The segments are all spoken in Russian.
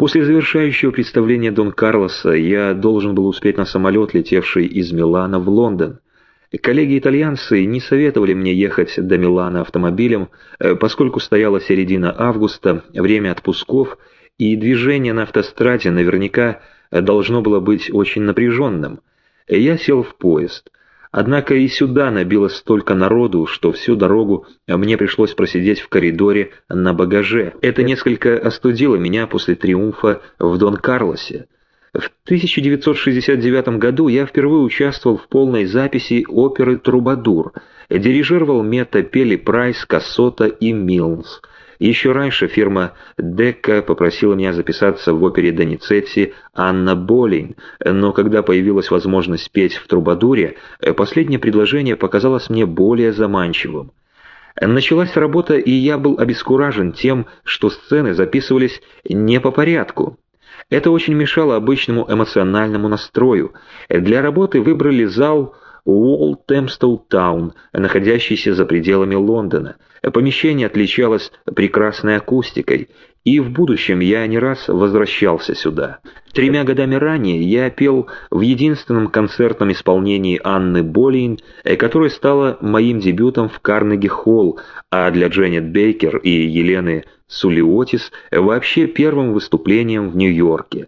После завершающего представления Дон Карлоса я должен был успеть на самолет, летевший из Милана в Лондон. Коллеги-итальянцы не советовали мне ехать до Милана автомобилем, э, поскольку стояла середина августа, время отпусков, и движение на автостраде наверняка должно было быть очень напряженным. Я сел в поезд. Однако и сюда набилось столько народу, что всю дорогу мне пришлось просидеть в коридоре на багаже. Это несколько остудило меня после триумфа в Дон-Карлосе. В 1969 году я впервые участвовал в полной записи оперы «Трубадур». Дирижировал Мета, пели Прайс, Кассота и Милнс. Еще раньше фирма Декка попросила меня записаться в опере Доницетти «Анна Болейн», но когда появилась возможность петь в «Трубадуре», последнее предложение показалось мне более заманчивым. Началась работа, и я был обескуражен тем, что сцены записывались не по порядку. Это очень мешало обычному эмоциональному настрою. Для работы выбрали зал Уолл Темстоу Таун, находящийся за пределами Лондона. Помещение отличалось прекрасной акустикой, и в будущем я не раз возвращался сюда. Тремя годами ранее я пел в единственном концертном исполнении Анны Болейн, которая стала моим дебютом в Карнеги-Холл, а для Дженнет Бейкер и Елены Сулиотис вообще первым выступлением в Нью-Йорке.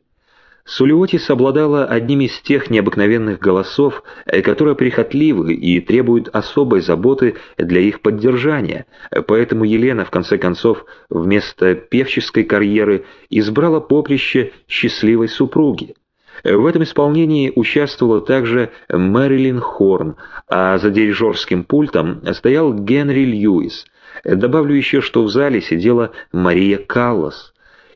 Сулиотис обладала одним из тех необыкновенных голосов, э, которые прихотливы и требуют особой заботы для их поддержания, поэтому Елена, в конце концов, вместо певческой карьеры избрала поприще счастливой супруги. В этом исполнении участвовала также Мэрилин Хорн, а за дирижерским пультом стоял Генри Льюис. Добавлю еще, что в зале сидела Мария Каллас.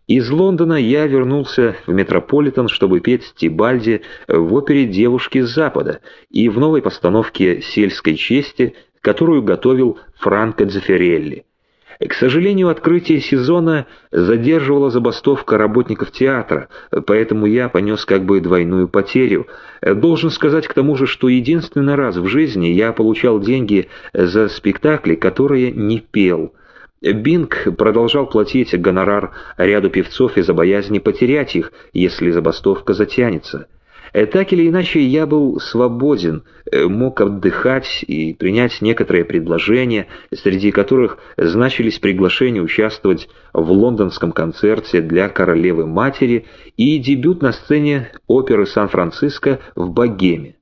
Из Лондона я вернулся в Метрополитен, чтобы петь Тибальди в опере «Девушки с Запада» и в новой постановке «Сельской чести», которую готовил Франко Дзефирелли. К сожалению, открытие сезона задерживала забастовка работников театра, поэтому я понес как бы двойную потерю. Должен сказать к тому же, что единственный раз в жизни я получал деньги за спектакли, которые не пел – Бинг продолжал платить гонорар ряду певцов из-за боязни потерять их, если забастовка затянется. Э, так или иначе, я был свободен, э, мог отдыхать и принять некоторые предложения, среди которых значились приглашения участвовать в лондонском концерте для королевы-матери и дебют на сцене оперы Сан-Франциско в Богеме.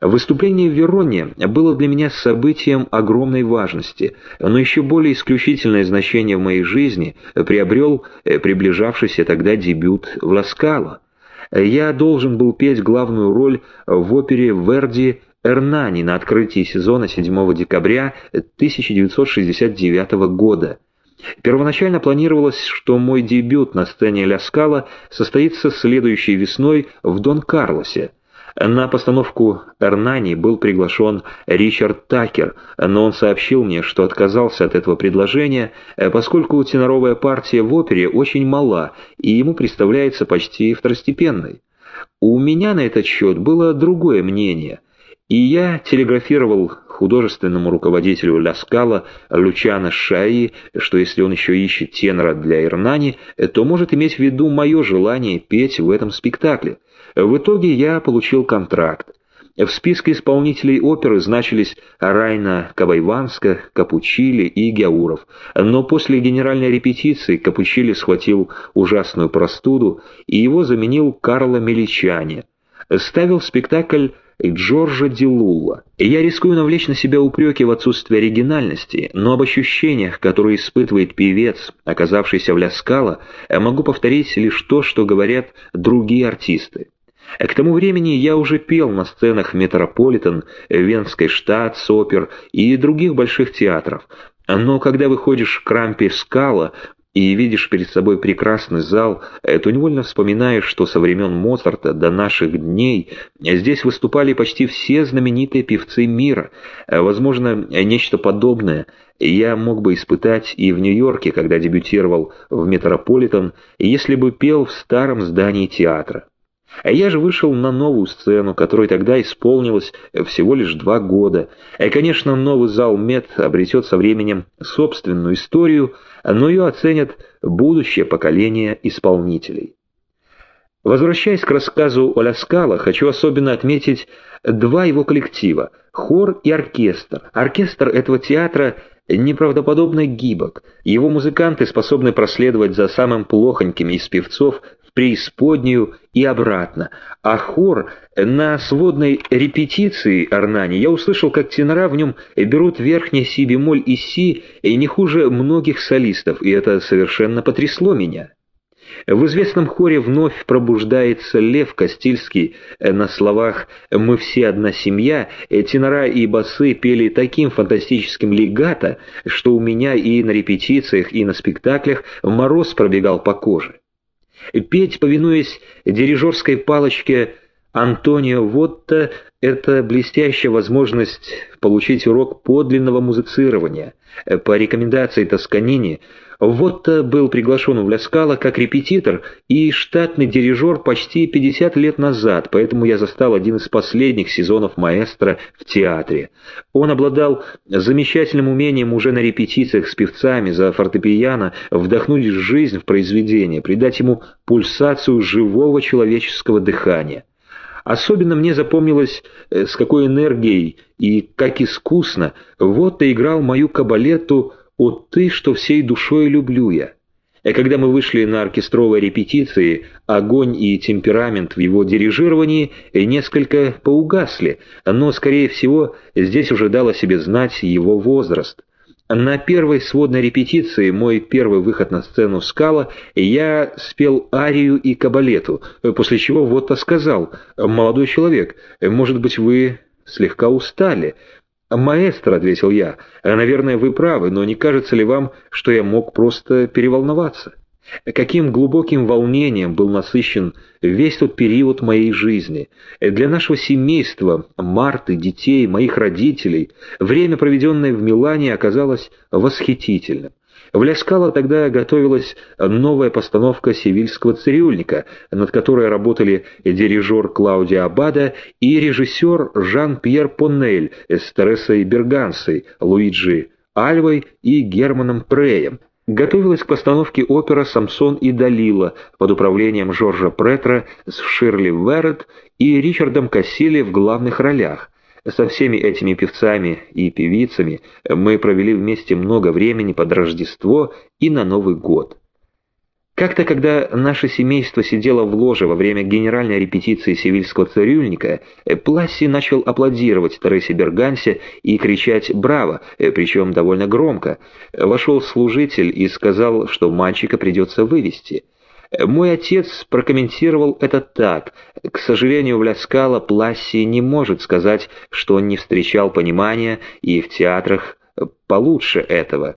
Выступление в Вероне было для меня событием огромной важности, но еще более исключительное значение в моей жизни приобрел э, приближавшийся тогда дебют в Ласкало. Я должен был петь главную роль в опере Верди «Эрнани» на открытии сезона 7 декабря 1969 года. Первоначально планировалось, что мой дебют на сцене Ля Скала состоится следующей весной в Дон-Карлосе. На постановку «Эрнани» был приглашен Ричард Такер, но он сообщил мне, что отказался от этого предложения, поскольку теноровая партия в опере очень мала и ему представляется почти второстепенной. У меня на этот счет было другое мнение, и я телеграфировал художественному руководителю Ля Скала Лучано Шаи, что если он еще ищет тенора для Эрнани, то может иметь в виду мое желание петь в этом спектакле. В итоге я получил контракт. В списке исполнителей оперы значились Райна Кабайванска, Капучили и Гяуров. Но после генеральной репетиции Капучили схватил ужасную простуду, и его заменил Карло Меличани. Ставил спектакль Джорджа Дилула. Я рискую навлечь на себя упреки в отсутствии оригинальности, но об ощущениях, которые испытывает певец, оказавшийся в Ляскало, могу повторить лишь то, что говорят другие артисты. К тому времени я уже пел на сценах Метрополитен, Венской штат, Сопер и других больших театров. Но когда выходишь к рампе Скала и видишь перед собой прекрасный зал, то невольно вспоминаешь, что со времен Моцарта до наших дней здесь выступали почти все знаменитые певцы мира. Возможно, нечто подобное я мог бы испытать и в Нью-Йорке, когда дебютировал в Метрополитен, если бы пел в старом здании театра. А я же вышел на новую сцену, которой тогда исполнилось всего лишь два года. И, конечно, новый зал МЕД обретет со временем собственную историю, но ее оценят будущее поколение исполнителей. Возвращаясь к рассказу о Ляскала, хочу особенно отметить два его коллектива – хор и оркестр. Оркестр этого театра неправдоподобно гибок. Его музыканты способны проследовать за самым плохоньким из певцов в преисподнюю и обратно. А хор на сводной репетиции Арнани я услышал, как тенора в нем берут верхние си бемоль и си и не хуже многих солистов, и это совершенно потрясло меня. В известном хоре вновь пробуждается Лев Костильский на словах «Мы все одна семья», тенора и басы пели таким фантастическим легато, что у меня и на репетициях, и на спектаклях мороз пробегал по коже. Петь, повинуясь дирижерской палочке Антонио Вотта, это блестящая возможность получить урок подлинного музицирования. По рекомендации Тосканини, Вотта был приглашен в Ляскало как репетитор и штатный дирижер почти 50 лет назад, поэтому я застал один из последних сезонов маэстро в театре. Он обладал замечательным умением уже на репетициях с певцами за фортепиано вдохнуть жизнь в произведение, придать ему пульсацию живого человеческого дыхания. Особенно мне запомнилось, э, с какой энергией и как искусно вот играл мою кабалету «О ты, что всей душой люблю я». И когда мы вышли на оркестровой репетиции, огонь и темперамент в его дирижировании несколько поугасли, но, скорее всего, здесь уже дал о себе знать его возраст. На первой сводной репетиции, мой первый выход на сцену «Скала», я спел арию и кабалету, после чего вот-то сказал, «Молодой человек, может быть, вы слегка устали?» «Маэстро», — ответил я, — «наверное, вы правы, но не кажется ли вам, что я мог просто переволноваться?» Каким глубоким волнением был насыщен весь тот период моей жизни. Для нашего семейства, Марты, детей, моих родителей, время, проведенное в Милане, оказалось восхитительным. В Ляскало тогда готовилась новая постановка «Севильского цирюльника», над которой работали дирижер Клаудио Абада и режиссер Жан-Пьер Поннель с Тересой Бергансой, Луиджи Альвой и Германом Преем готовилась к постановке опера «Самсон и Далила» под управлением Жоржа Претра с Ширли Веррет и Ричардом Кассили в главных ролях. Со всеми этими певцами и певицами мы провели вместе много времени под Рождество и на Новый год. Как-то, когда наше семейство сидело в ложе во время генеральной репетиции севильского цирюльника, э, Пласси начал аплодировать Тересе Бергансе и кричать «Браво!», э, причем довольно громко. Вошел служитель и сказал, что мальчика придется вывести. Мой отец прокомментировал это так. К сожалению, в Ляскало Пласси не может сказать, что он не встречал понимания и в театрах получше этого.